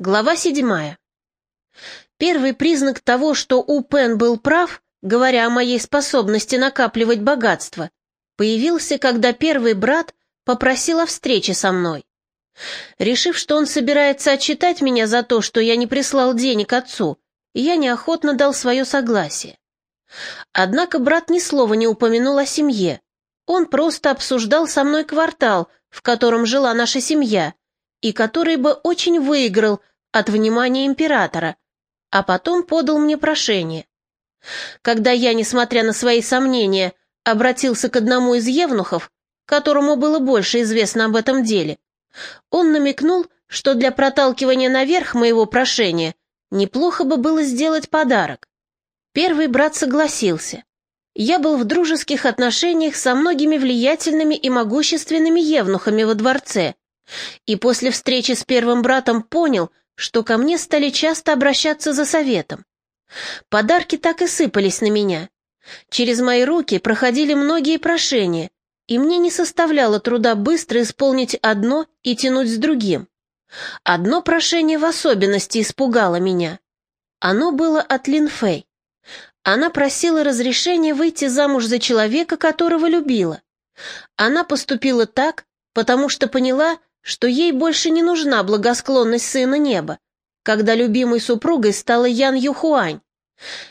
Глава седьмая. Первый признак того, что У Пен был прав, говоря о моей способности накапливать богатство, появился, когда первый брат попросил о встрече со мной. Решив, что он собирается отчитать меня за то, что я не прислал денег отцу, я неохотно дал свое согласие. Однако брат ни слова не упомянул о семье. Он просто обсуждал со мной квартал, в котором жила наша семья, и который бы очень выиграл от внимания императора, а потом подал мне прошение. Когда я, несмотря на свои сомнения, обратился к одному из евнухов, которому было больше известно об этом деле, он намекнул, что для проталкивания наверх моего прошения неплохо бы было сделать подарок. Первый брат согласился. Я был в дружеских отношениях со многими влиятельными и могущественными евнухами во дворце, и после встречи с первым братом понял, что ко мне стали часто обращаться за советом. Подарки так и сыпались на меня. Через мои руки проходили многие прошения, и мне не составляло труда быстро исполнить одно и тянуть с другим. Одно прошение в особенности испугало меня. Оно было от Лин Фэй. Она просила разрешения выйти замуж за человека, которого любила. Она поступила так, потому что поняла, что ей больше не нужна благосклонность сына неба, когда любимой супругой стала Ян Юхуань.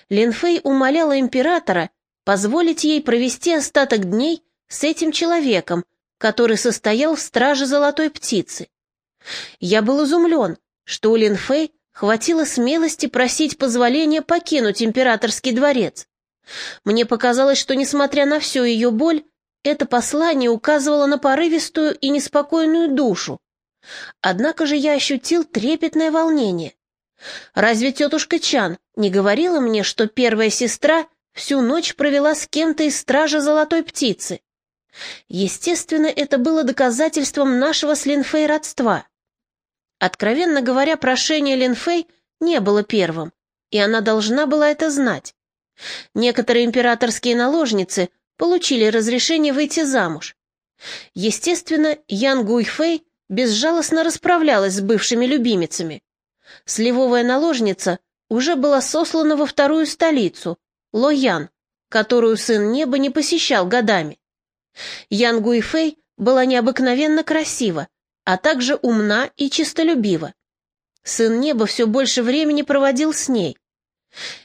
Линфэй умоляла императора позволить ей провести остаток дней с этим человеком, который состоял в страже золотой птицы. Я был изумлен, что у Линфэй хватило смелости просить позволения покинуть императорский дворец. Мне показалось, что, несмотря на всю ее боль, это послание указывало на порывистую и неспокойную душу. Однако же я ощутил трепетное волнение. Разве тетушка Чан не говорила мне, что первая сестра всю ночь провела с кем-то из стражи золотой птицы? Естественно, это было доказательством нашего с Линфей родства. Откровенно говоря, прошение Линфей не было первым, и она должна была это знать. Некоторые императорские наложницы получили разрешение выйти замуж. Естественно, Ян Гуйфэй безжалостно расправлялась с бывшими любимицами. Сливовая наложница уже была сослана во вторую столицу, Лоян, которую сын неба не посещал годами. Ян Гуйфэй была необыкновенно красива, а также умна и чистолюбива. Сын неба все больше времени проводил с ней.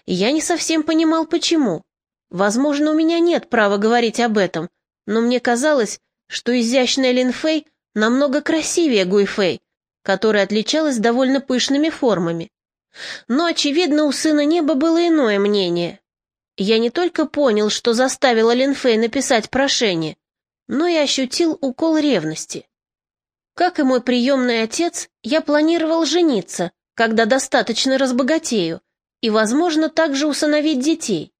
Я не совсем понимал, почему. Возможно, у меня нет права говорить об этом, но мне казалось, что изящная Линфэй намного красивее Гуйфэй, которая отличалась довольно пышными формами. Но, очевидно, у сына неба было иное мнение. Я не только понял, что заставила Линфэй написать прошение, но и ощутил укол ревности. Как и мой приемный отец, я планировал жениться, когда достаточно разбогатею, и, возможно, также усыновить детей.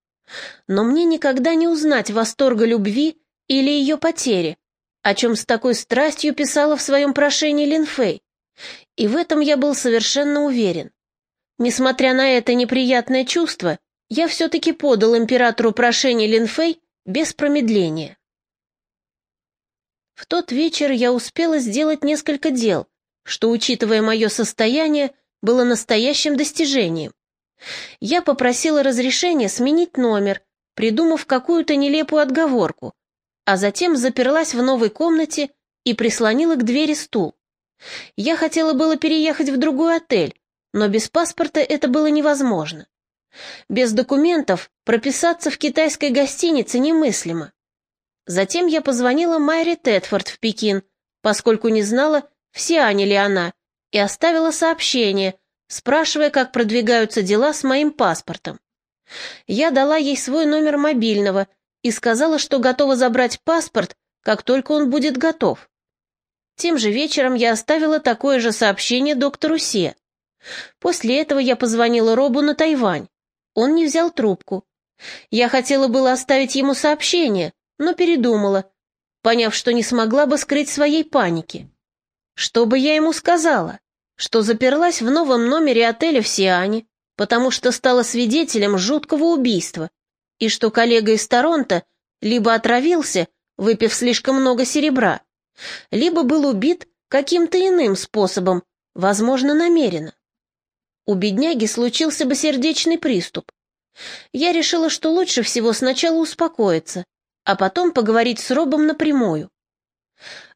Но мне никогда не узнать восторга любви или ее потери, о чем с такой страстью писала в своем прошении Линфэй. И в этом я был совершенно уверен. Несмотря на это неприятное чувство, я все-таки подал императору прошение Линфэй без промедления. В тот вечер я успела сделать несколько дел, что, учитывая мое состояние, было настоящим достижением. Я попросила разрешения сменить номер, придумав какую-то нелепую отговорку, а затем заперлась в новой комнате и прислонила к двери стул. Я хотела было переехать в другой отель, но без паспорта это было невозможно. Без документов прописаться в китайской гостинице немыслимо. Затем я позвонила Майре Тетфорд в Пекин, поскольку не знала, все они ли она, и оставила сообщение, спрашивая, как продвигаются дела с моим паспортом. Я дала ей свой номер мобильного и сказала, что готова забрать паспорт, как только он будет готов. Тем же вечером я оставила такое же сообщение доктору Се. После этого я позвонила Робу на Тайвань. Он не взял трубку. Я хотела было оставить ему сообщение, но передумала, поняв, что не смогла бы скрыть своей паники. Что бы я ему сказала? Что заперлась в новом номере отеля в Сиане, потому что стала свидетелем жуткого убийства, и что коллега из Торонто либо отравился, выпив слишком много серебра, либо был убит каким-то иным способом, возможно, намеренно. у бедняги случился бы сердечный приступ. Я решила, что лучше всего сначала успокоиться, а потом поговорить с Робом напрямую.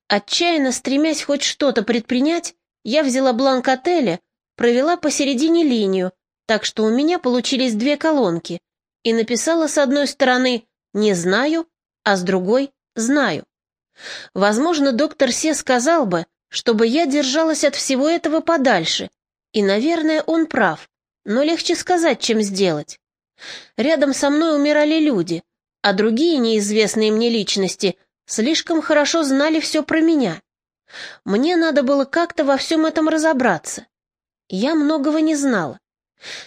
Отчаянно стремясь хоть что-то предпринять, я взяла бланк отеля, провела посередине линию, так что у меня получились две колонки, и написала с одной стороны «не знаю», а с другой «знаю». Возможно, доктор Се сказал бы, чтобы я держалась от всего этого подальше, и, наверное, он прав, но легче сказать, чем сделать. Рядом со мной умирали люди, а другие неизвестные мне личности слишком хорошо знали все про меня. Мне надо было как-то во всем этом разобраться. Я многого не знала.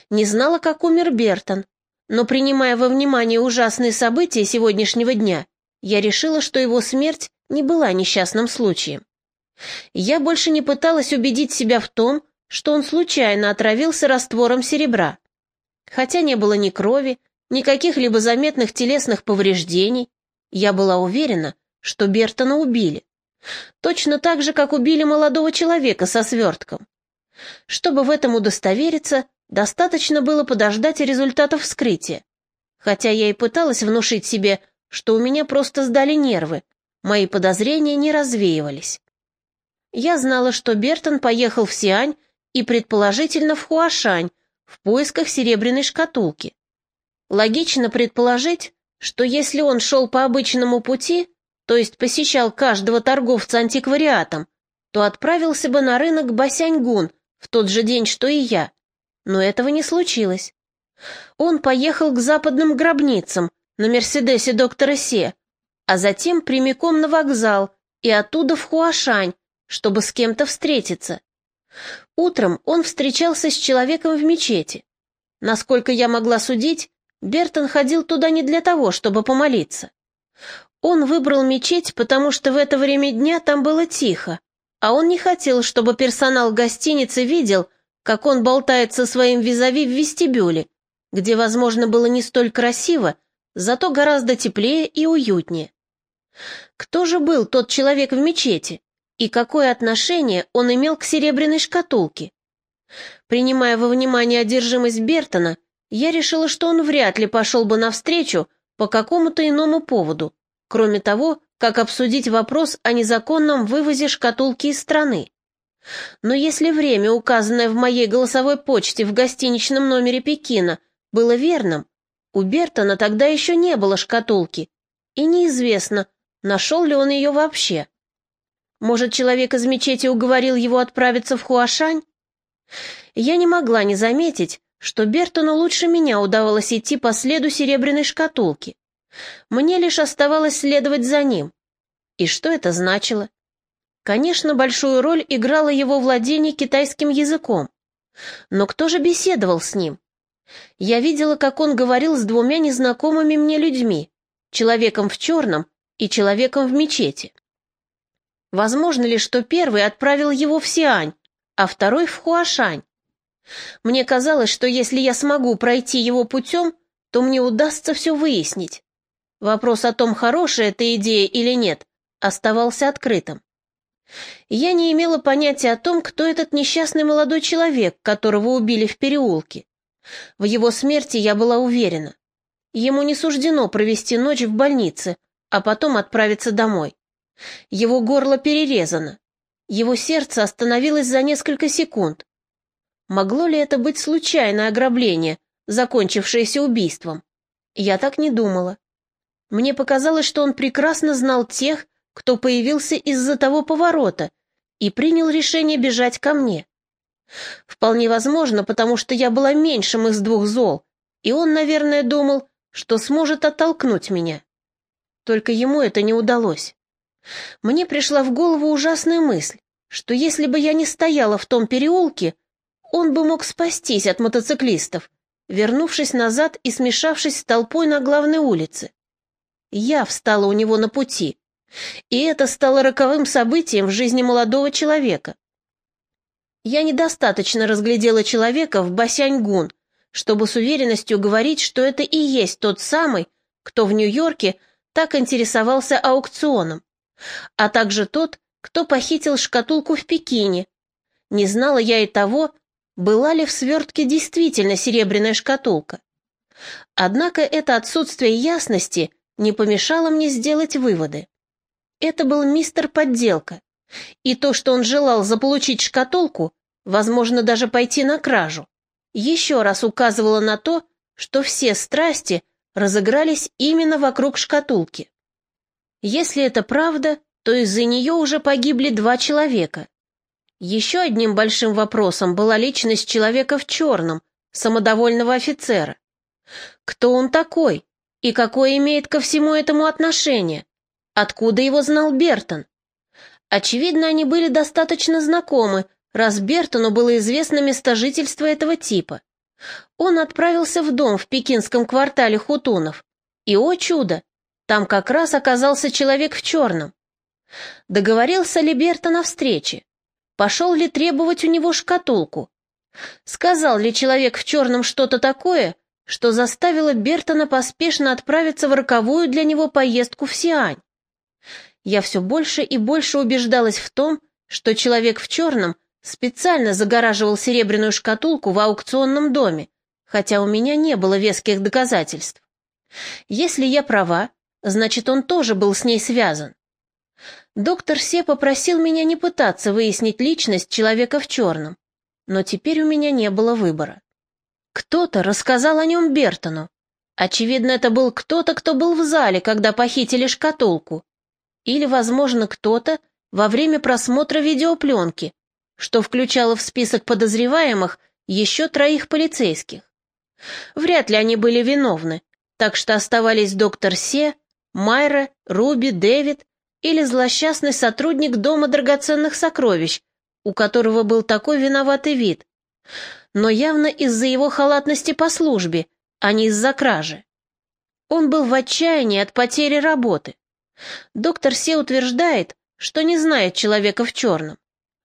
Не знала, как умер Бертон, но, принимая во внимание ужасные события сегодняшнего дня, я решила, что его смерть не была несчастным случаем. Я больше не пыталась убедить себя в том, что он случайно отравился раствором серебра. Хотя не было ни крови, ни каких-либо заметных телесных повреждений, я была уверена, что Бертона убили. Точно так же, как убили молодого человека со свертком. Чтобы в этом удостовериться, достаточно было подождать результатов вскрытия. Хотя я и пыталась внушить себе, что у меня просто сдали нервы, мои подозрения не развеивались. Я знала, что Бертон поехал в Сиань и, предположительно, в Хуашань в поисках серебряной шкатулки. Логично предположить, что если он шел по обычному пути, то есть посещал каждого торговца антиквариатом, то отправился бы на рынок Басяньгун в тот же день, что и я. Но этого не случилось. Он поехал к западным гробницам на Мерседесе доктора Се, а затем прямиком на вокзал и оттуда в Хуашань, чтобы с кем-то встретиться. Утром он встречался с человеком в мечети. Насколько я могла судить, Бертон ходил туда не для того, чтобы помолиться. Он выбрал мечеть, потому что в это время дня там было тихо, а он не хотел, чтобы персонал гостиницы видел, как он болтает со своим визави в вестибюле, где, возможно, было не столь красиво, зато гораздо теплее и уютнее. Кто же был тот человек в мечети? И какое отношение он имел к серебряной шкатулке? Принимая во внимание одержимость Бертона, я решила, что он вряд ли пошел бы навстречу по какому-то иному поводу, кроме того, как обсудить вопрос о незаконном вывозе шкатулки из страны. Но если время, указанное в моей голосовой почте в гостиничном номере Пекина, было верным, у Бертона тогда еще не было шкатулки, и неизвестно, нашел ли он ее вообще. Может, человек из мечети уговорил его отправиться в Хуашань? Я не могла не заметить, что Бертону лучше меня удавалось идти по следу серебряной шкатулки. Мне лишь оставалось следовать за ним. И что это значило? Конечно, большую роль играло его владение китайским языком. Но кто же беседовал с ним? Я видела, как он говорил с двумя незнакомыми мне людьми, человеком в черном и человеком в мечети. Возможно ли, что первый отправил его в Сиань, а второй в Хуашань? Мне казалось, что если я смогу пройти его путем, то мне удастся все выяснить. Вопрос о том, хорошая эта идея или нет, оставался открытым. Я не имела понятия о том, кто этот несчастный молодой человек, которого убили в переулке. В его смерти я была уверена. Ему не суждено провести ночь в больнице, а потом отправиться домой. Его горло перерезано. Его сердце остановилось за несколько секунд. Могло ли это быть случайное ограбление, закончившееся убийством? Я так не думала. Мне показалось, что он прекрасно знал тех, кто появился из-за того поворота, и принял решение бежать ко мне. Вполне возможно, потому что я была меньшим из двух зол, и он, наверное, думал, что сможет оттолкнуть меня. Только ему это не удалось. Мне пришла в голову ужасная мысль, что если бы я не стояла в том переулке, он бы мог спастись от мотоциклистов, вернувшись назад и смешавшись с толпой на главной улице. Я встала у него на пути, и это стало роковым событием в жизни молодого человека. Я недостаточно разглядела человека в Басяньгун, чтобы с уверенностью говорить, что это и есть тот самый, кто в Нью-Йорке так интересовался аукционом, а также тот, кто похитил шкатулку в Пекине. Не знала я и того, была ли в свертке действительно серебряная шкатулка. Однако это отсутствие ясности не помешало мне сделать выводы. Это был мистер Подделка, и то, что он желал заполучить шкатулку, возможно, даже пойти на кражу, еще раз указывало на то, что все страсти разыгрались именно вокруг шкатулки. Если это правда, то из-за нее уже погибли два человека. Еще одним большим вопросом была личность человека в черном, самодовольного офицера. Кто он такой и какое имеет ко всему этому отношение? Откуда его знал Бертон? Очевидно, они были достаточно знакомы, раз Бертону было известно место жительства этого типа. Он отправился в дом в пекинском квартале Хутунов. И, о чудо, там как раз оказался человек в черном. Договорился ли Бертон о встрече? Пошел ли требовать у него шкатулку? Сказал ли человек в черном что-то такое, что заставило Бертона поспешно отправиться в роковую для него поездку в Сиань? Я все больше и больше убеждалась в том, что человек в черном специально загораживал серебряную шкатулку в аукционном доме, хотя у меня не было веских доказательств. Если я права, значит, он тоже был с ней связан. Доктор Се попросил меня не пытаться выяснить личность человека в черном, но теперь у меня не было выбора. Кто-то рассказал о нем Бертону. Очевидно, это был кто-то, кто был в зале, когда похитили шкатулку. Или, возможно, кто-то во время просмотра видеопленки, что включало в список подозреваемых еще троих полицейских. Вряд ли они были виновны, так что оставались доктор Се, Майра, Руби, Дэвид или злосчастный сотрудник Дома драгоценных сокровищ, у которого был такой виноватый вид, но явно из-за его халатности по службе, а не из-за кражи. Он был в отчаянии от потери работы. Доктор Се утверждает, что не знает человека в черном.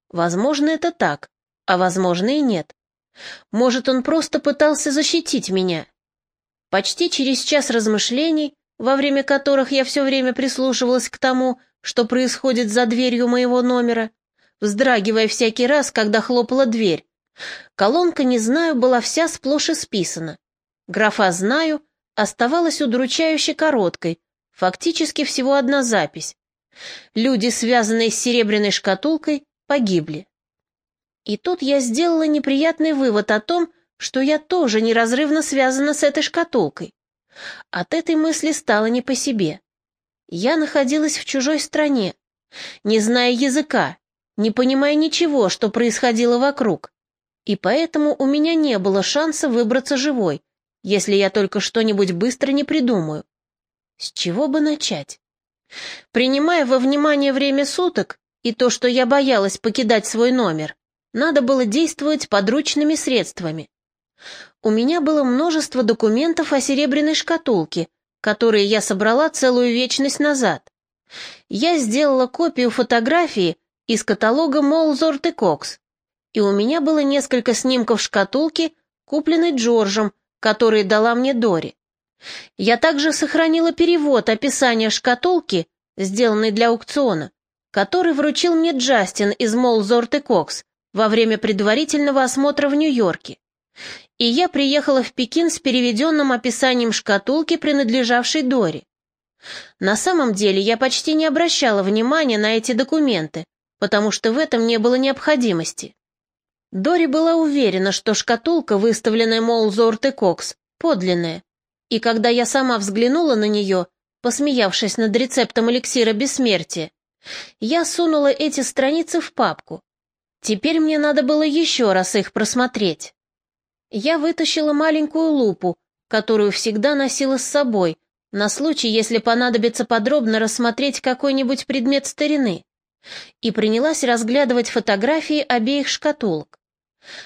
Возможно, это так, а возможно и нет. Может, он просто пытался защитить меня. Почти через час размышлений, во время которых я все время прислушивалась к тому, что происходит за дверью моего номера, вздрагивая всякий раз, когда хлопала дверь, колонка «Не знаю» была вся сплошь исписана. Графа «Знаю» оставалась удручающе короткой, фактически всего одна запись. Люди, связанные с серебряной шкатулкой, погибли. И тут я сделала неприятный вывод о том, что я тоже неразрывно связана с этой шкатулкой. От этой мысли стало не по себе. Я находилась в чужой стране, не зная языка, не понимая ничего, что происходило вокруг. И поэтому у меня не было шанса выбраться живой, если я только что-нибудь быстро не придумаю. С чего бы начать? Принимая во внимание время суток, и то, что я боялась покидать свой номер, надо было действовать подручными средствами. У меня было множество документов о серебряной шкатулке, которые я собрала целую вечность назад. Я сделала копию фотографии из каталога Молзорт и Кокс, и у меня было несколько снимков шкатулки, купленной Джорджем, которые дала мне Дори. Я также сохранила перевод описания шкатулки, сделанный для аукциона, который вручил мне Джастин из Молзорт и Кокс во время предварительного осмотра в Нью-Йорке. И я приехала в Пекин с переведенным описанием шкатулки, принадлежавшей Дори. На самом деле я почти не обращала внимания на эти документы, потому что в этом не было необходимости. Дори была уверена, что шкатулка, выставленная Молзорт и Кокс, подлинная, и когда я сама взглянула на нее, посмеявшись над рецептом эликсира бессмертия, я сунула эти страницы в папку. Теперь мне надо было еще раз их просмотреть. Я вытащила маленькую лупу, которую всегда носила с собой, на случай, если понадобится подробно рассмотреть какой-нибудь предмет старины, и принялась разглядывать фотографии обеих шкатулок.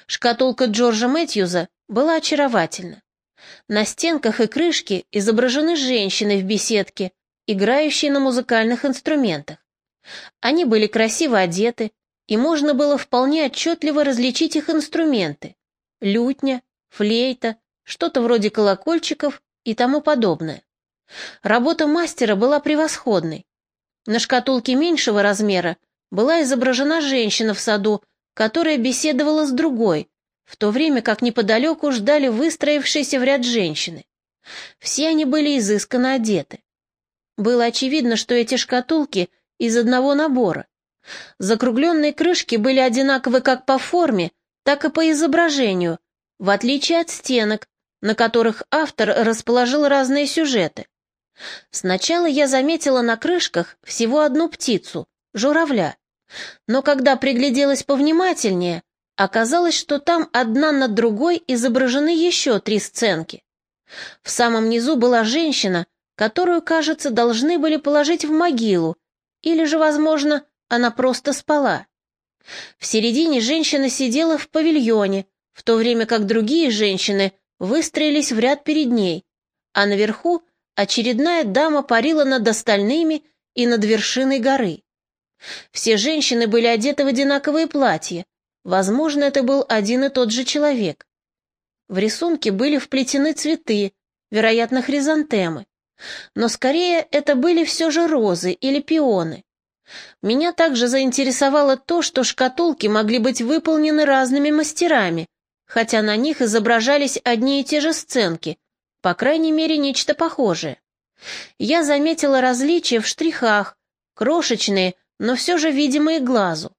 Шкатулка Джорджа Мэтьюза была очаровательна. На стенках и крышке изображены женщины в беседке, играющие на музыкальных инструментах. Они были красиво одеты, и можно было вполне отчетливо различить их инструменты — лютня, флейта, что-то вроде колокольчиков и тому подобное. Работа мастера была превосходной. На шкатулке меньшего размера была изображена женщина в саду, которая беседовала с другой, в то время как неподалеку ждали выстроившиеся в ряд женщины. Все они были изысканно одеты. Было очевидно, что эти шкатулки из одного набора. Закругленные крышки были одинаковы как по форме, так и по изображению, в отличие от стенок, на которых автор расположил разные сюжеты. Сначала я заметила на крышках всего одну птицу — журавля. Но когда пригляделась повнимательнее, оказалось, что там одна над другой изображены еще три сценки. В самом низу была женщина, которую, кажется, должны были положить в могилу, или же, возможно, она просто спала. В середине женщина сидела в павильоне, в то время как другие женщины выстроились в ряд перед ней, а наверху очередная дама парила над остальными и над вершиной горы. Все женщины были одеты в одинаковые платья. Возможно, это был один и тот же человек. В рисунке были вплетены цветы, вероятно, хризантемы. Но скорее это были все же розы или пионы. Меня также заинтересовало то, что шкатулки могли быть выполнены разными мастерами, хотя на них изображались одни и те же сценки, по крайней мере, нечто похожее. Я заметила различия в штрихах, крошечные, но все же видимые глазу.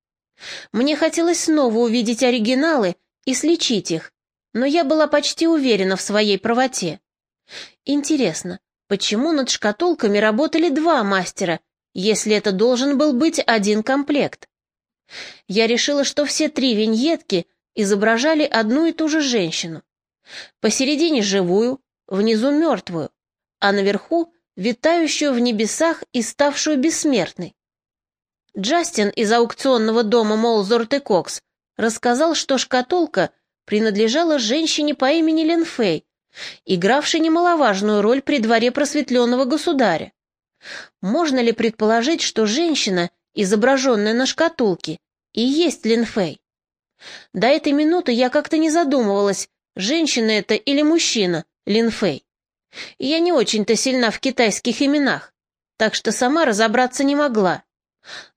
Мне хотелось снова увидеть оригиналы и сличить их, но я была почти уверена в своей правоте. Интересно, почему над шкатулками работали два мастера, если это должен был быть один комплект? Я решила, что все три виньетки изображали одну и ту же женщину. Посередине живую, внизу мертвую, а наверху витающую в небесах и ставшую бессмертной. Джастин из аукционного дома Молзорт и Кокс рассказал, что шкатулка принадлежала женщине по имени Ленфей, игравшей немаловажную роль при дворе просветленного государя. Можно ли предположить, что женщина, изображенная на шкатулке, и есть Ленфей? До этой минуты я как-то не задумывалась, женщина это или мужчина, Линфей. Я не очень-то сильна в китайских именах, так что сама разобраться не могла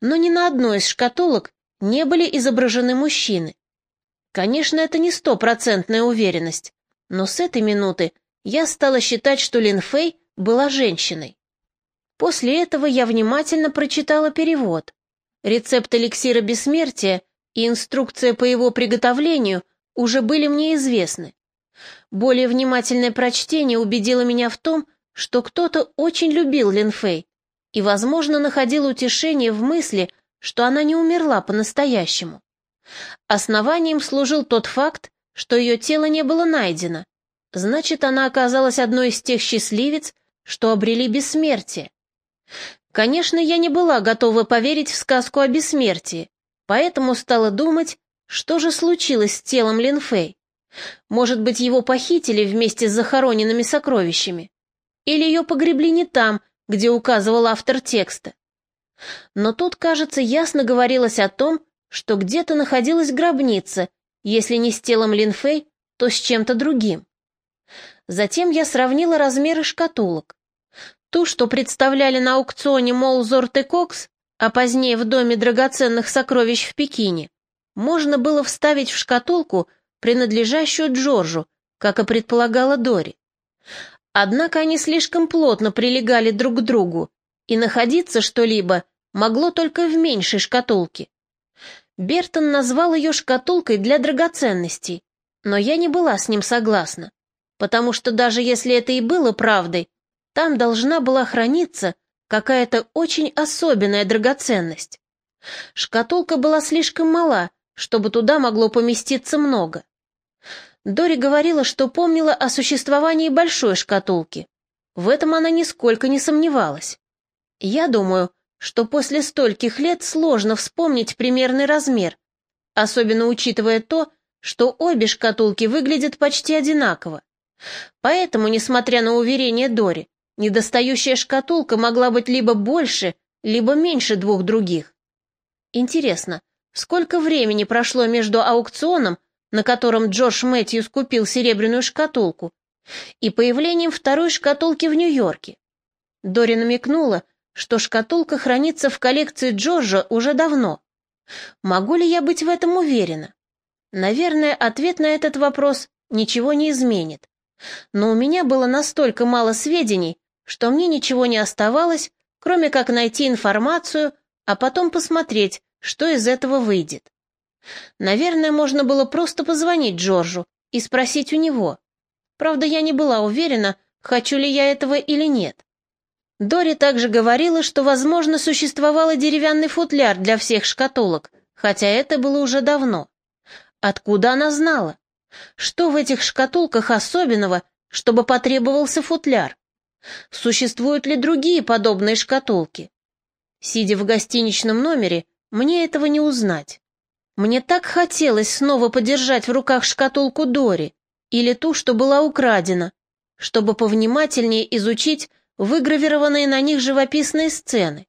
но ни на одной из шкатулок не были изображены мужчины. Конечно, это не стопроцентная уверенность, но с этой минуты я стала считать, что Лин Фэй была женщиной. После этого я внимательно прочитала перевод. Рецепт эликсира бессмертия и инструкция по его приготовлению уже были мне известны. Более внимательное прочтение убедило меня в том, что кто-то очень любил Лин Фэй и, возможно, находил утешение в мысли, что она не умерла по-настоящему. Основанием служил тот факт, что ее тело не было найдено. Значит, она оказалась одной из тех счастливец, что обрели бессмертие. Конечно, я не была готова поверить в сказку о бессмертии, поэтому стала думать, что же случилось с телом Линфей. Может быть, его похитили вместе с захороненными сокровищами? Или ее погребли не там, где указывал автор текста. Но тут, кажется, ясно говорилось о том, что где-то находилась гробница, если не с телом Линфей, то с чем-то другим. Затем я сравнила размеры шкатулок. Ту, что представляли на аукционе Молзорт и Кокс, а позднее в Доме драгоценных сокровищ в Пекине, можно было вставить в шкатулку, принадлежащую Джорджу, как и предполагала Дори. Однако они слишком плотно прилегали друг к другу, и находиться что-либо могло только в меньшей шкатулке. Бертон назвал ее шкатулкой для драгоценностей, но я не была с ним согласна, потому что даже если это и было правдой, там должна была храниться какая-то очень особенная драгоценность. Шкатулка была слишком мала, чтобы туда могло поместиться много. Дори говорила, что помнила о существовании большой шкатулки. В этом она нисколько не сомневалась. Я думаю, что после стольких лет сложно вспомнить примерный размер, особенно учитывая то, что обе шкатулки выглядят почти одинаково. Поэтому, несмотря на уверение Дори, недостающая шкатулка могла быть либо больше, либо меньше двух других. Интересно, сколько времени прошло между аукционом на котором Джордж Мэтьюс купил серебряную шкатулку, и появлением второй шкатулки в Нью-Йорке. Дори намекнула, что шкатулка хранится в коллекции Джорджа уже давно. Могу ли я быть в этом уверена? Наверное, ответ на этот вопрос ничего не изменит. Но у меня было настолько мало сведений, что мне ничего не оставалось, кроме как найти информацию, а потом посмотреть, что из этого выйдет. Наверное, можно было просто позвонить Джорджу и спросить у него. Правда, я не была уверена, хочу ли я этого или нет. Дори также говорила, что, возможно, существовал деревянный футляр для всех шкатулок, хотя это было уже давно. Откуда она знала? Что в этих шкатулках особенного, чтобы потребовался футляр? Существуют ли другие подобные шкатулки? Сидя в гостиничном номере, мне этого не узнать. Мне так хотелось снова подержать в руках шкатулку Дори или ту, что была украдена, чтобы повнимательнее изучить выгравированные на них живописные сцены.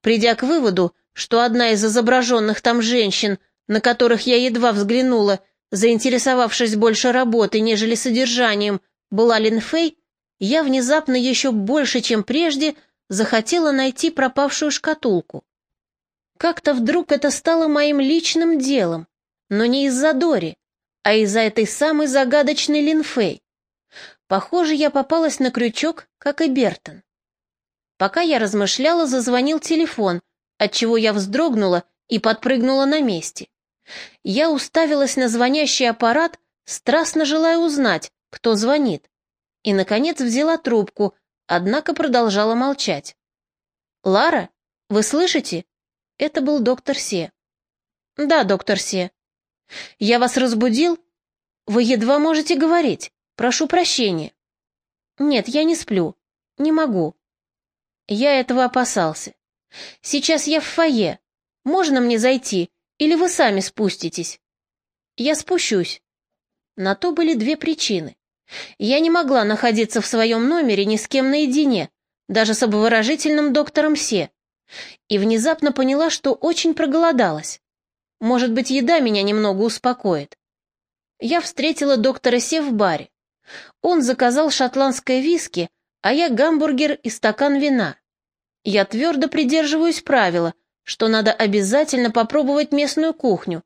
Придя к выводу, что одна из изображенных там женщин, на которых я едва взглянула, заинтересовавшись больше работой, нежели содержанием, была Линфей, я внезапно еще больше, чем прежде, захотела найти пропавшую шкатулку. Как-то вдруг это стало моим личным делом, но не из-за Дори, а из-за этой самой загадочной Линфей. Похоже, я попалась на крючок, как и Бертон. Пока я размышляла, зазвонил телефон, отчего я вздрогнула и подпрыгнула на месте. Я уставилась на звонящий аппарат, страстно желая узнать, кто звонит, и, наконец, взяла трубку, однако продолжала молчать. «Лара, вы слышите?» Это был доктор Се. «Да, доктор Се. Я вас разбудил? Вы едва можете говорить. Прошу прощения». «Нет, я не сплю. Не могу». Я этого опасался. «Сейчас я в фойе. Можно мне зайти, или вы сами спуститесь?» «Я спущусь». На то были две причины. Я не могла находиться в своем номере ни с кем наедине, даже с обворожительным доктором Се и внезапно поняла, что очень проголодалась. Может быть, еда меня немного успокоит. Я встретила доктора Се в баре. Он заказал шотландское виски, а я гамбургер и стакан вина. Я твердо придерживаюсь правила, что надо обязательно попробовать местную кухню,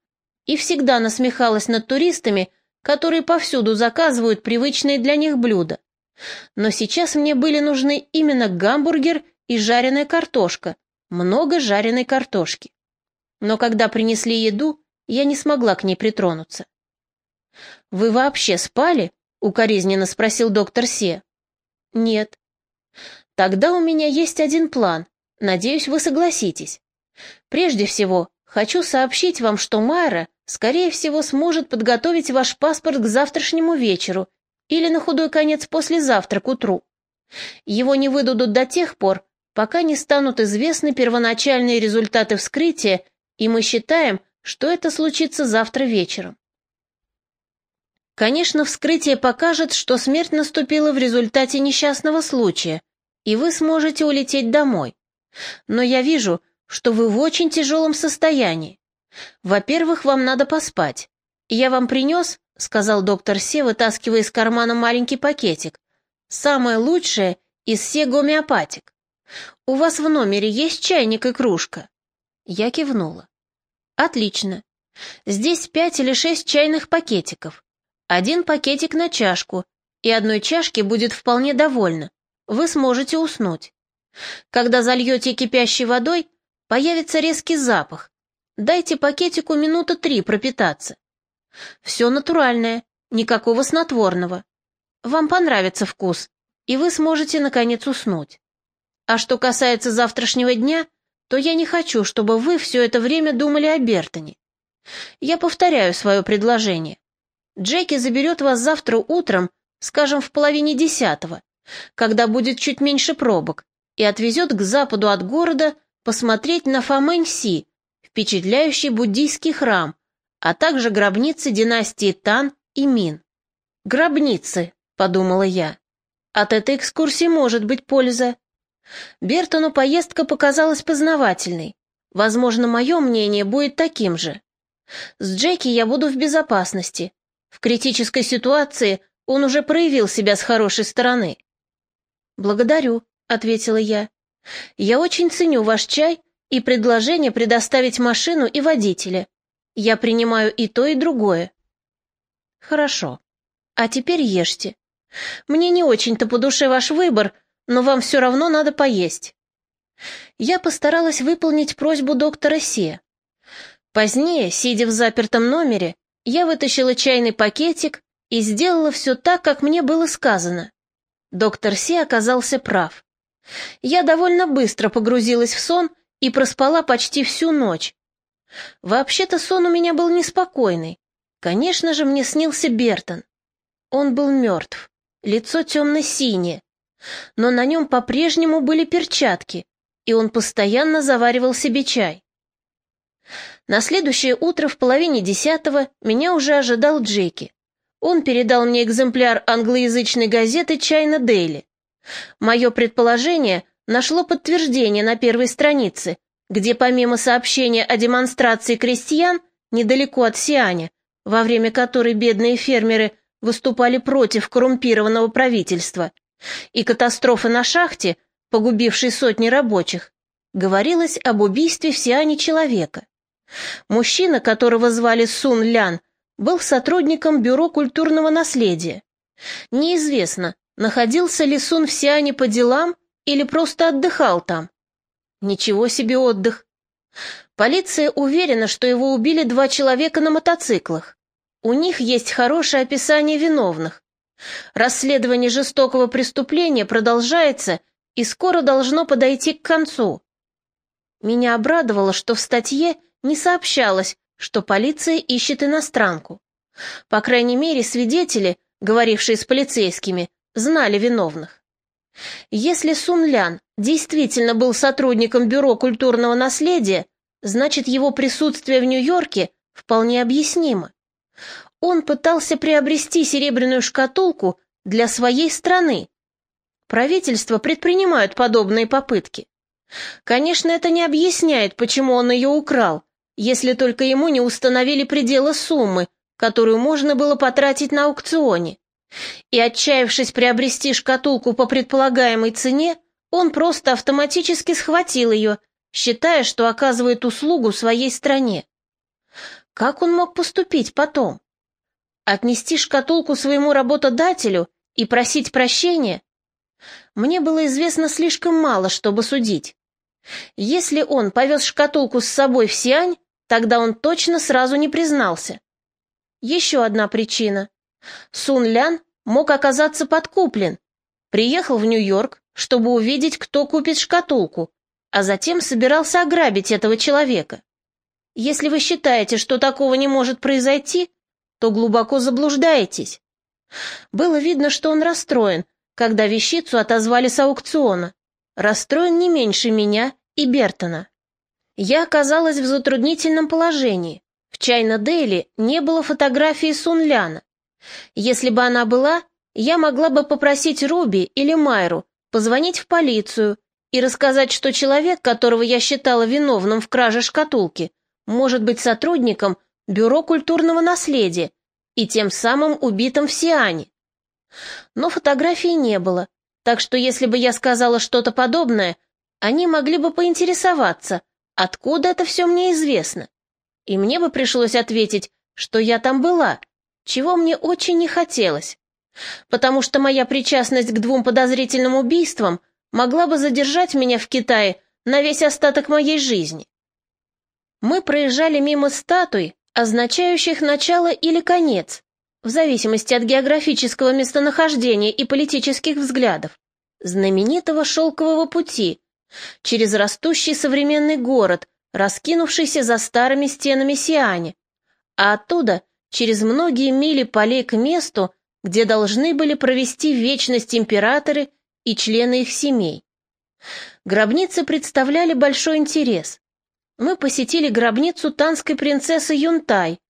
и всегда насмехалась над туристами, которые повсюду заказывают привычные для них блюда. Но сейчас мне были нужны именно гамбургер и жареная картошка, много жареной картошки. Но когда принесли еду, я не смогла к ней притронуться. «Вы вообще спали?» — укоризненно спросил доктор Се. «Нет». «Тогда у меня есть один план. Надеюсь, вы согласитесь. Прежде всего, хочу сообщить вам, что Майра, скорее всего, сможет подготовить ваш паспорт к завтрашнему вечеру или на худой конец послезавтра к утру. Его не выдадут до тех пор, пока не станут известны первоначальные результаты вскрытия, и мы считаем, что это случится завтра вечером. Конечно, вскрытие покажет, что смерть наступила в результате несчастного случая, и вы сможете улететь домой. Но я вижу, что вы в очень тяжелом состоянии. Во-первых, вам надо поспать. Я вам принес, — сказал доктор Се, вытаскивая из кармана маленький пакетик, — самое лучшее из все гомеопатик. «У вас в номере есть чайник и кружка?» Я кивнула. «Отлично. Здесь пять или шесть чайных пакетиков. Один пакетик на чашку, и одной чашки будет вполне довольно. Вы сможете уснуть. Когда зальете кипящей водой, появится резкий запах. Дайте пакетику минуты три пропитаться. Все натуральное, никакого снотворного. Вам понравится вкус, и вы сможете, наконец, уснуть. А что касается завтрашнего дня, то я не хочу, чтобы вы все это время думали о Бертоне. Я повторяю свое предложение. Джеки заберет вас завтра утром, скажем, в половине десятого, когда будет чуть меньше пробок, и отвезет к западу от города посмотреть на Фомэнь-Си, впечатляющий буддийский храм, а также гробницы династии Тан и Мин. «Гробницы», — подумала я. «От этой экскурсии может быть польза. Бертону поездка показалась познавательной. Возможно, мое мнение будет таким же. С Джеки я буду в безопасности. В критической ситуации он уже проявил себя с хорошей стороны. «Благодарю», — ответила я. «Я очень ценю ваш чай и предложение предоставить машину и водителя. Я принимаю и то, и другое. Хорошо. А теперь ешьте. Мне не очень-то по душе ваш выбор, но вам все равно надо поесть. Я постаралась выполнить просьбу доктора Се. Позднее, сидя в запертом номере, я вытащила чайный пакетик и сделала все так, как мне было сказано. Доктор Си оказался прав. Я довольно быстро погрузилась в сон и проспала почти всю ночь. Вообще-то сон у меня был неспокойный. Конечно же, мне снился Бертон. Он был мертв, лицо темно-синее, но на нем по-прежнему были перчатки, и он постоянно заваривал себе чай. На следующее утро в половине десятого меня уже ожидал Джеки. Он передал мне экземпляр англоязычной газеты «Чайна Дейли». Мое предположение нашло подтверждение на первой странице, где помимо сообщения о демонстрации крестьян недалеко от Сианя, во время которой бедные фермеры выступали против коррумпированного правительства, и катастрофы на шахте, погубившей сотни рабочих, говорилось об убийстве в человека. Мужчина, которого звали Сун Лян, был сотрудником Бюро культурного наследия. Неизвестно, находился ли Сун в Сиане по делам или просто отдыхал там. Ничего себе отдых. Полиция уверена, что его убили два человека на мотоциклах. У них есть хорошее описание виновных. Расследование жестокого преступления продолжается и скоро должно подойти к концу. Меня обрадовало, что в статье не сообщалось, что полиция ищет иностранку. По крайней мере, свидетели, говорившие с полицейскими, знали виновных. Если Сун Лян действительно был сотрудником Бюро культурного наследия, значит, его присутствие в Нью-Йорке вполне объяснимо. Он пытался приобрести серебряную шкатулку для своей страны. Правительства предпринимают подобные попытки. Конечно, это не объясняет, почему он ее украл, если только ему не установили пределы суммы, которую можно было потратить на аукционе. И отчаявшись приобрести шкатулку по предполагаемой цене, он просто автоматически схватил ее, считая, что оказывает услугу своей стране. Как он мог поступить потом? Отнести шкатулку своему работодателю и просить прощения? Мне было известно слишком мало, чтобы судить. Если он повез шкатулку с собой в Сиань, тогда он точно сразу не признался. Еще одна причина. Сун Лян мог оказаться подкуплен. Приехал в Нью-Йорк, чтобы увидеть, кто купит шкатулку, а затем собирался ограбить этого человека. Если вы считаете, что такого не может произойти, то глубоко заблуждаетесь. Было видно, что он расстроен, когда вещицу отозвали с аукциона. Расстроен не меньше меня и Бертона. Я оказалась в затруднительном положении. В Чайна Дейли не было фотографии Сун Ляна. Если бы она была, я могла бы попросить Руби или Майру позвонить в полицию и рассказать, что человек, которого я считала виновным в краже шкатулки, может быть сотрудником Бюро культурного наследия и тем самым убитым в Сиане. Но фотографии не было, так что если бы я сказала что-то подобное, они могли бы поинтересоваться, откуда это все мне известно. И мне бы пришлось ответить, что я там была, чего мне очень не хотелось, потому что моя причастность к двум подозрительным убийствам могла бы задержать меня в Китае на весь остаток моей жизни. Мы проезжали мимо статуй, означающих начало или конец, в зависимости от географического местонахождения и политических взглядов, знаменитого шелкового пути, через растущий современный город, раскинувшийся за старыми стенами Сиани, а оттуда через многие мили полей к месту, где должны были провести вечность императоры и члены их семей. Гробницы представляли большой интерес мы посетили гробницу танской принцессы Юнтай,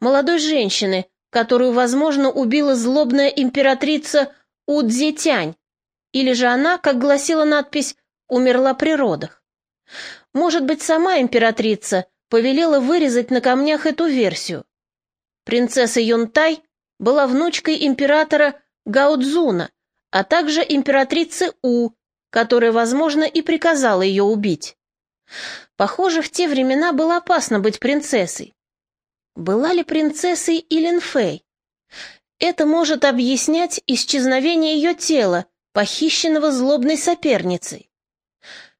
молодой женщины, которую, возможно, убила злобная императрица Удзетянь, или же она, как гласила надпись, умерла при родах. Может быть, сама императрица повелела вырезать на камнях эту версию. Принцесса Юнтай была внучкой императора Гаудзуна, а также императрицы У, которая, возможно, и приказала ее убить. Похоже, в те времена было опасно быть принцессой. Была ли принцессой Илин? Это может объяснять исчезновение ее тела, похищенного злобной соперницей.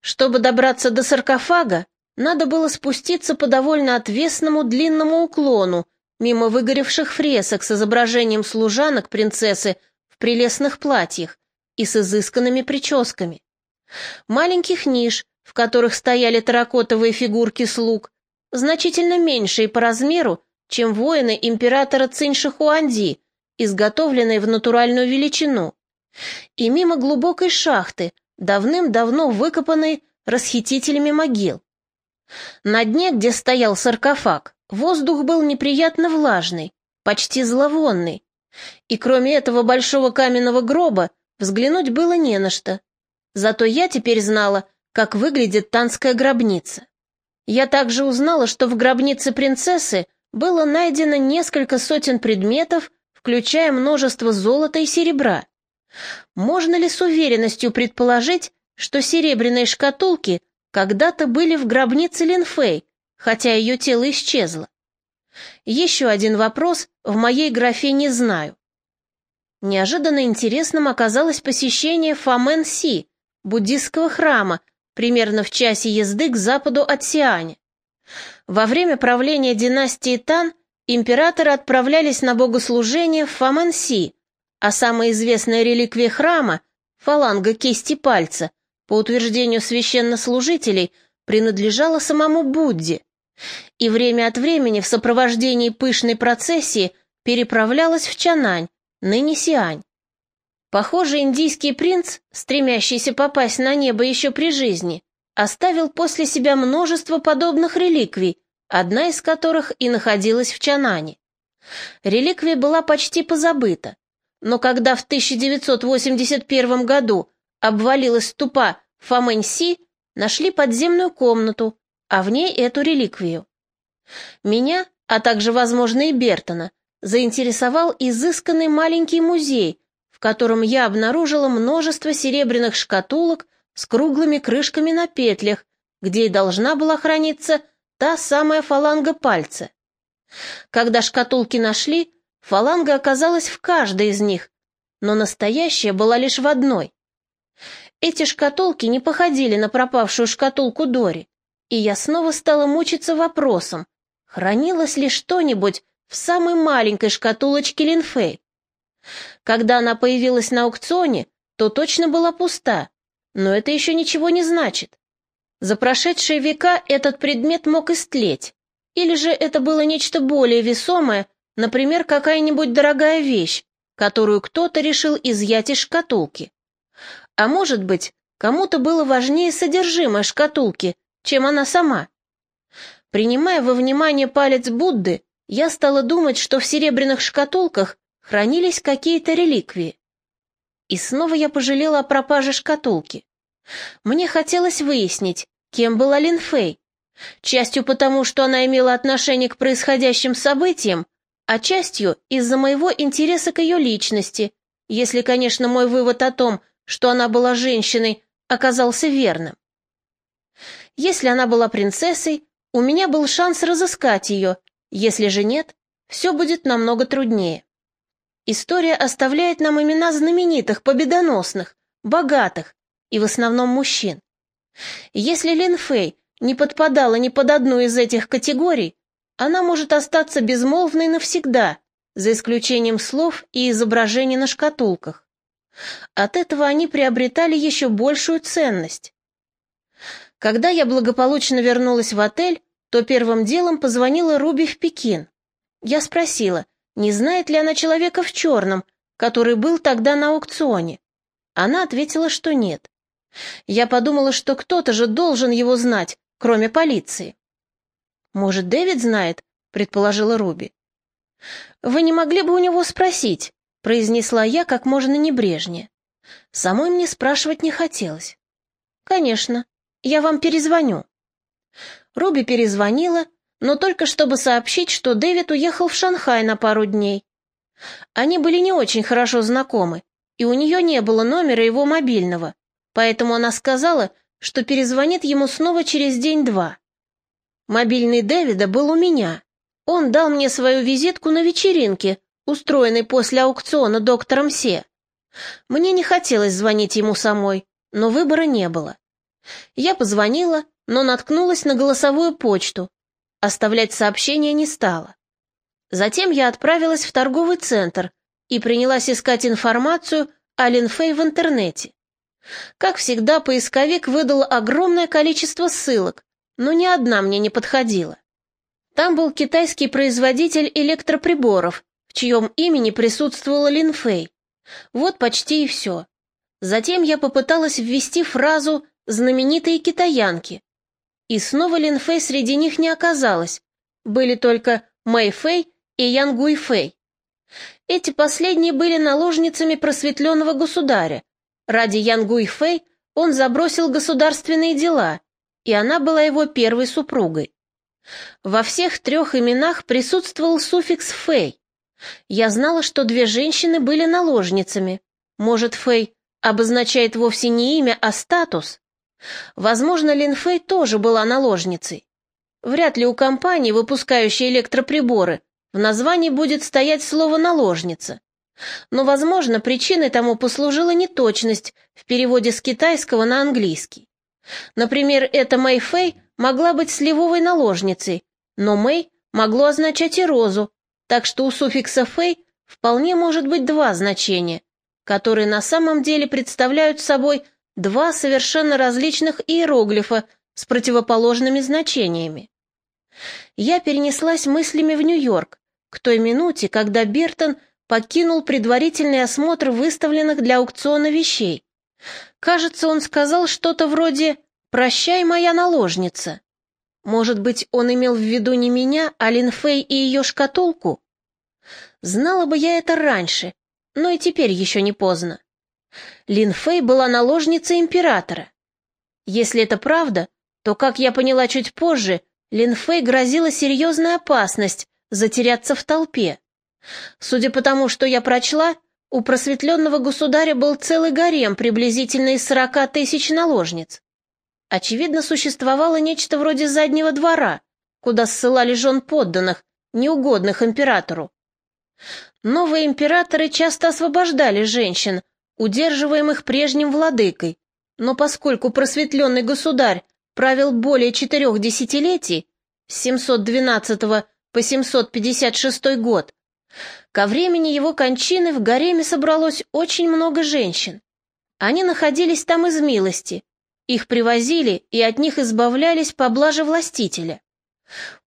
Чтобы добраться до саркофага, надо было спуститься по довольно отвесному длинному уклону, мимо выгоревших фресок с изображением служанок принцессы в прелестных платьях и с изысканными прическами. Маленьких ниш, в которых стояли терракотовые фигурки слуг, значительно меньшие по размеру, чем воины императора Цинь-Шихуанди, изготовленные в натуральную величину, и мимо глубокой шахты, давным-давно выкопанной расхитителями могил. На дне, где стоял саркофаг, воздух был неприятно влажный, почти зловонный, и кроме этого большого каменного гроба взглянуть было не на что. Зато я теперь знала, как выглядит танская гробница. Я также узнала, что в гробнице принцессы было найдено несколько сотен предметов, включая множество золота и серебра. Можно ли с уверенностью предположить, что серебряные шкатулки когда-то были в гробнице Линфей, хотя ее тело исчезло? Еще один вопрос в моей графе «не знаю». Неожиданно интересным оказалось посещение Фамен-Си, буддистского храма, примерно в часе езды к западу от Сиани. Во время правления династии Тан императоры отправлялись на богослужение в Фамен-Си, а самая известная реликвия храма, фаланга кисти пальца, по утверждению священнослужителей, принадлежала самому Будде, и время от времени в сопровождении пышной процессии переправлялась в Чанань, ныне Сиань. Похоже, индийский принц, стремящийся попасть на небо еще при жизни, оставил после себя множество подобных реликвий, одна из которых и находилась в Чанане. Реликвия была почти позабыта, но когда в 1981 году обвалилась ступа Фомэнь-Си, нашли подземную комнату, а в ней эту реликвию. Меня, а также, возможно, и Бертона, заинтересовал изысканный маленький музей, в котором я обнаружила множество серебряных шкатулок с круглыми крышками на петлях, где и должна была храниться та самая фаланга пальца. Когда шкатулки нашли, фаланга оказалась в каждой из них, но настоящая была лишь в одной. Эти шкатулки не походили на пропавшую шкатулку Дори, и я снова стала мучиться вопросом, хранилось ли что-нибудь в самой маленькой шкатулочке Линфей. Когда она появилась на аукционе, то точно была пуста, но это еще ничего не значит. За прошедшие века этот предмет мог истлеть, или же это было нечто более весомое, например, какая-нибудь дорогая вещь, которую кто-то решил изъять из шкатулки. А может быть, кому-то было важнее содержимое шкатулки, чем она сама. Принимая во внимание палец Будды, я стала думать, что в серебряных шкатулках хранились какие-то реликвии. И снова я пожалела о пропаже шкатулки. Мне хотелось выяснить, кем была Лин Фэй. Частью потому, что она имела отношение к происходящим событиям, а частью из-за моего интереса к ее личности, если, конечно, мой вывод о том, что она была женщиной, оказался верным. Если она была принцессой, у меня был шанс разыскать ее, если же нет, все будет намного труднее. История оставляет нам имена знаменитых, победоносных, богатых и в основном мужчин. Если Лин Фэй не подпадала ни под одну из этих категорий, она может остаться безмолвной навсегда, за исключением слов и изображений на шкатулках. От этого они приобретали еще большую ценность. Когда я благополучно вернулась в отель, то первым делом позвонила Руби в Пекин. Я спросила, не знает ли она человека в черном, который был тогда на аукционе. Она ответила, что нет. Я подумала, что кто-то же должен его знать, кроме полиции. «Может, Дэвид знает?» — предположила Руби. «Вы не могли бы у него спросить?» — произнесла я как можно небрежнее. Самой мне спрашивать не хотелось. «Конечно, я вам перезвоню». Руби перезвонила, но только чтобы сообщить, что Дэвид уехал в Шанхай на пару дней. Они были не очень хорошо знакомы, и у нее не было номера его мобильного, поэтому она сказала, что перезвонит ему снова через день-два. Мобильный Дэвида был у меня, Он дал мне свою визитку на вечеринке, устроенной после аукциона доктором Се. Мне не хотелось звонить ему самой, но выбора не было. Я позвонила, но наткнулась на голосовую почту. Оставлять сообщение не стала. Затем я отправилась в торговый центр и принялась искать информацию о Линфей в интернете. Как всегда, поисковик выдал огромное количество ссылок, но ни одна мне не подходила. Там был китайский производитель электроприборов, в чьем имени присутствовала Линфей. Вот почти и все. Затем я попыталась ввести фразу «знаменитые китаянки». И снова Линфей среди них не оказалось. Были только Мэйфэй и Ян Гуйфэй. Эти последние были наложницами просветленного государя. Ради Ян Гуйфэй он забросил государственные дела, и она была его первой супругой. Во всех трех именах присутствовал суффикс «фэй». Я знала, что две женщины были наложницами. Может, «фэй» обозначает вовсе не имя, а статус? Возможно, Лин Фэй тоже была наложницей. Вряд ли у компании, выпускающей электроприборы, в названии будет стоять слово «наложница». Но, возможно, причиной тому послужила неточность в переводе с китайского на английский. Например, эта Мэй Фэй могла быть сливовой наложницей, но Мэй могло означать и розу, так что у суффикса «фэй» вполне может быть два значения, которые на самом деле представляют собой два совершенно различных иероглифа с противоположными значениями. Я перенеслась мыслями в Нью-Йорк, к той минуте, когда Бертон покинул предварительный осмотр выставленных для аукциона вещей. Кажется, он сказал что-то вроде «Прощай, моя наложница». Может быть, он имел в виду не меня, а Линфей и ее шкатулку? Знала бы я это раньше, но и теперь еще не поздно. Линфей была наложницей императора. Если это правда, то, как я поняла чуть позже, Линфей грозила серьезная опасность затеряться в толпе. Судя по тому, что я прочла, у просветленного государя был целый гарем приблизительно из сорока тысяч наложниц. Очевидно, существовало нечто вроде заднего двора, куда ссылали жен подданных, неугодных императору. Новые императоры часто освобождали женщин, удерживаемых прежним владыкой, но поскольку просветленный государь правил более четырех десятилетий, с 712 по 756 год, ко времени его кончины в гареме собралось очень много женщин. Они находились там из милости, их привозили и от них избавлялись поблаже властителя.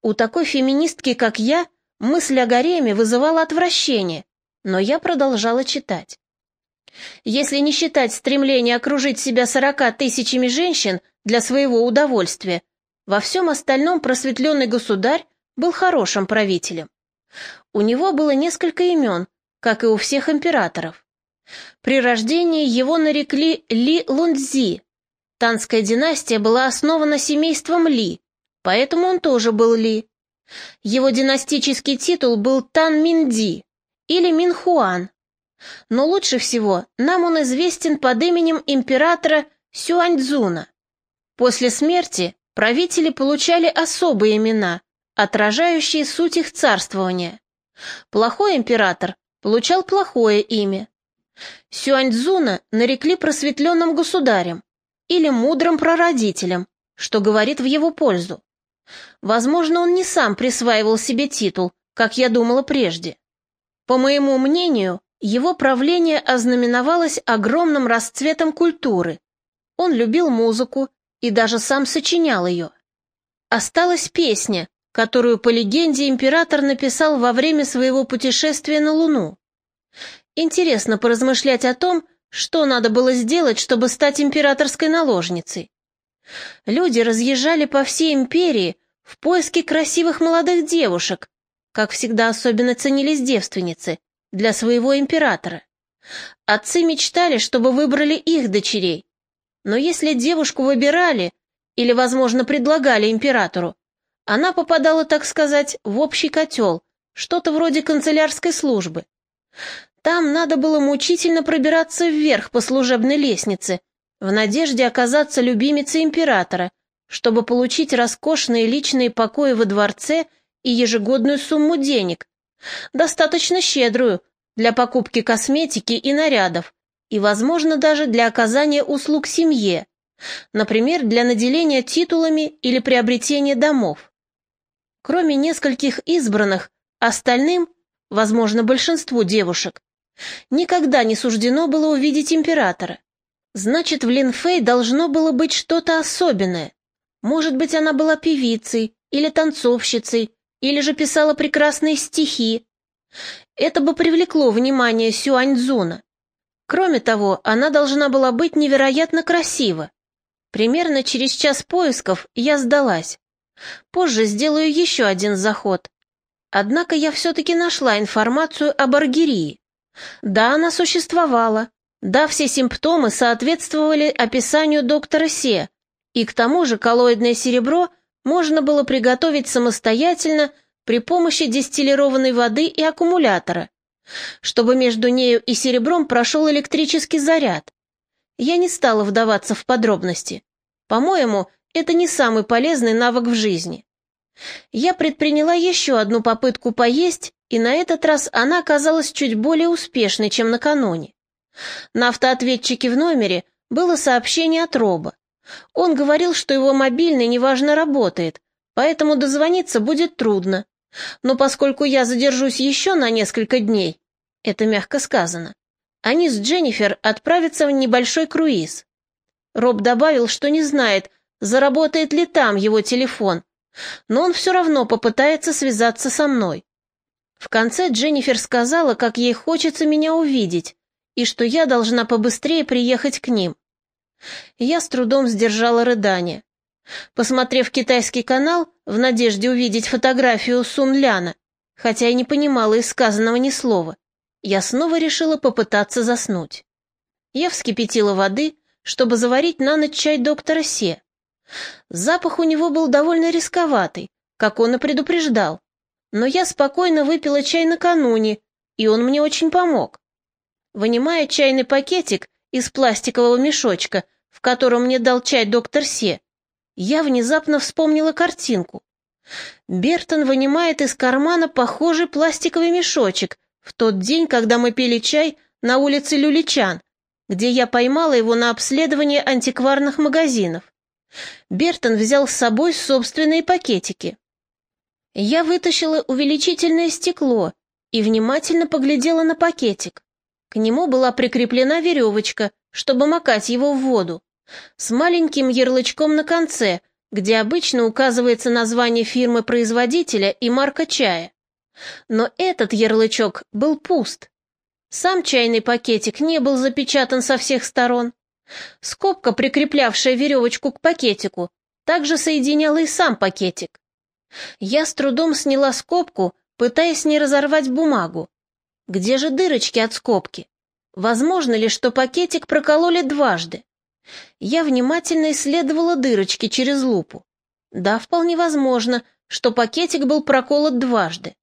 У такой феминистки, как я, мысль о гареме вызывала отвращение, но я продолжала читать. Если не считать стремление окружить себя сорока тысячами женщин для своего удовольствия, во всем остальном просветленный государь был хорошим правителем. У него было несколько имен, как и у всех императоров. При рождении его нарекли Ли Лунцзи, Танская династия была основана семейством Ли, поэтому он тоже был Ли. Его династический титул был Тан Минди или Минхуан. Но лучше всего нам он известен под именем императора Сюаньцзуна. После смерти правители получали особые имена, отражающие суть их царствования. Плохой император получал плохое имя. Сюаньцзуна нарекли просветленным государем, или мудрым прародителем, что говорит в его пользу. Возможно, он не сам присваивал себе титул, как я думала прежде. По моему мнению, его правление ознаменовалось огромным расцветом культуры. Он любил музыку и даже сам сочинял ее. Осталась песня, которую, по легенде, император написал во время своего путешествия на Луну. Интересно поразмышлять о том, что надо было сделать, чтобы стать императорской наложницей? Люди разъезжали по всей империи в поиске красивых молодых девушек, как всегда особенно ценились девственницы, для своего императора. Отцы мечтали, чтобы выбрали их дочерей. Но если девушку выбирали или, возможно, предлагали императору, она попадала, так сказать, в общий котел, что-то вроде канцелярской службы. Там надо было мучительно пробираться вверх по служебной лестнице, в надежде оказаться любимицей императора, чтобы получить роскошные личные покои во дворце и ежегодную сумму денег, достаточно щедрую для покупки косметики и нарядов, и, возможно, даже для оказания услуг семье, например, для наделения титулами или приобретения домов. Кроме нескольких избранных, остальным, возможно, большинству девушек, никогда не суждено было увидеть императора. Значит, в Линфей должно было быть что-то особенное. Может быть, она была певицей или танцовщицей, или же писала прекрасные стихи. Это бы привлекло внимание Сюаньцзуна. Кроме того, она должна была быть невероятно красива. Примерно через час поисков я сдалась. Позже сделаю еще один заход. Однако я все-таки нашла информацию об аргирии. Да, она существовала. Да, все симптомы соответствовали описанию доктора Се, и к тому же коллоидное серебро можно было приготовить самостоятельно при помощи дистиллированной воды и аккумулятора, чтобы между нею и серебром прошел электрический заряд. Я не стала вдаваться в подробности. По-моему, это не самый полезный навык в жизни. Я предприняла еще одну попытку поесть, и на этот раз она оказалась чуть более успешной, чем накануне. На автоответчике в номере было сообщение от Роба. Он говорил, что его мобильный неважно работает, поэтому дозвониться будет трудно. Но поскольку я задержусь еще на несколько дней, это мягко сказано, они с Дженнифер отправятся в небольшой круиз. Роб добавил, что не знает, заработает ли там его телефон, но он все равно попытается связаться со мной. В конце Дженнифер сказала, как ей хочется меня увидеть, и что я должна побыстрее приехать к ним. Я с трудом сдержала рыдание. Посмотрев китайский канал, в надежде увидеть фотографию Сун Ляна, хотя и не понимала из сказанного ни слова, я снова решила попытаться заснуть. Я вскипятила воды, чтобы заварить на ночь чай доктора Се. Запах у него был довольно рисковатый, как он и предупреждал. Но я спокойно выпила чай накануне, и он мне очень помог. Вынимая чайный пакетик из пластикового мешочка, в котором мне дал чай доктор Се, я внезапно вспомнила картинку. Бертон вынимает из кармана похожий пластиковый мешочек в тот день, когда мы пили чай на улице Люличан, где я поймала его на обследование антикварных магазинов. Бертон взял с собой собственные пакетики. Я вытащила увеличительное стекло и внимательно поглядела на пакетик. К нему была прикреплена веревочка, чтобы макать его в воду с маленьким ярлычком на конце, где обычно указывается название фирмы-производителя и марка чая. Но этот ярлычок был пуст. Сам чайный пакетик не был запечатан со всех сторон. Скобка, прикреплявшая веревочку к пакетику, также соединяла и сам пакетик. Я с трудом сняла скобку, пытаясь не разорвать бумагу. Где же дырочки от скобки? Возможно ли, что пакетик прокололи дважды? Я внимательно исследовала дырочки через лупу. Да, вполне возможно, что пакетик был проколот дважды.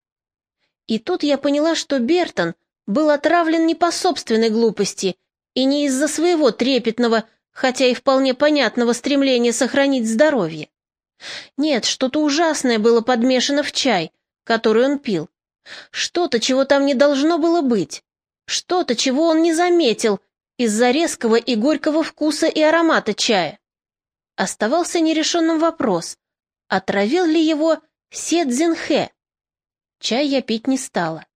И тут я поняла, что Бертон был отравлен не по собственной глупости и не из-за своего трепетного, хотя и вполне понятного стремления сохранить здоровье. Нет, что-то ужасное было подмешано в чай, который он пил. Что-то, чего там не должно было быть. Что-то, чего он не заметил из-за резкого и горького вкуса и аромата чая. Оставался нерешенным вопрос, отравил ли его Се Цзинхэ. Чай я пить не стала.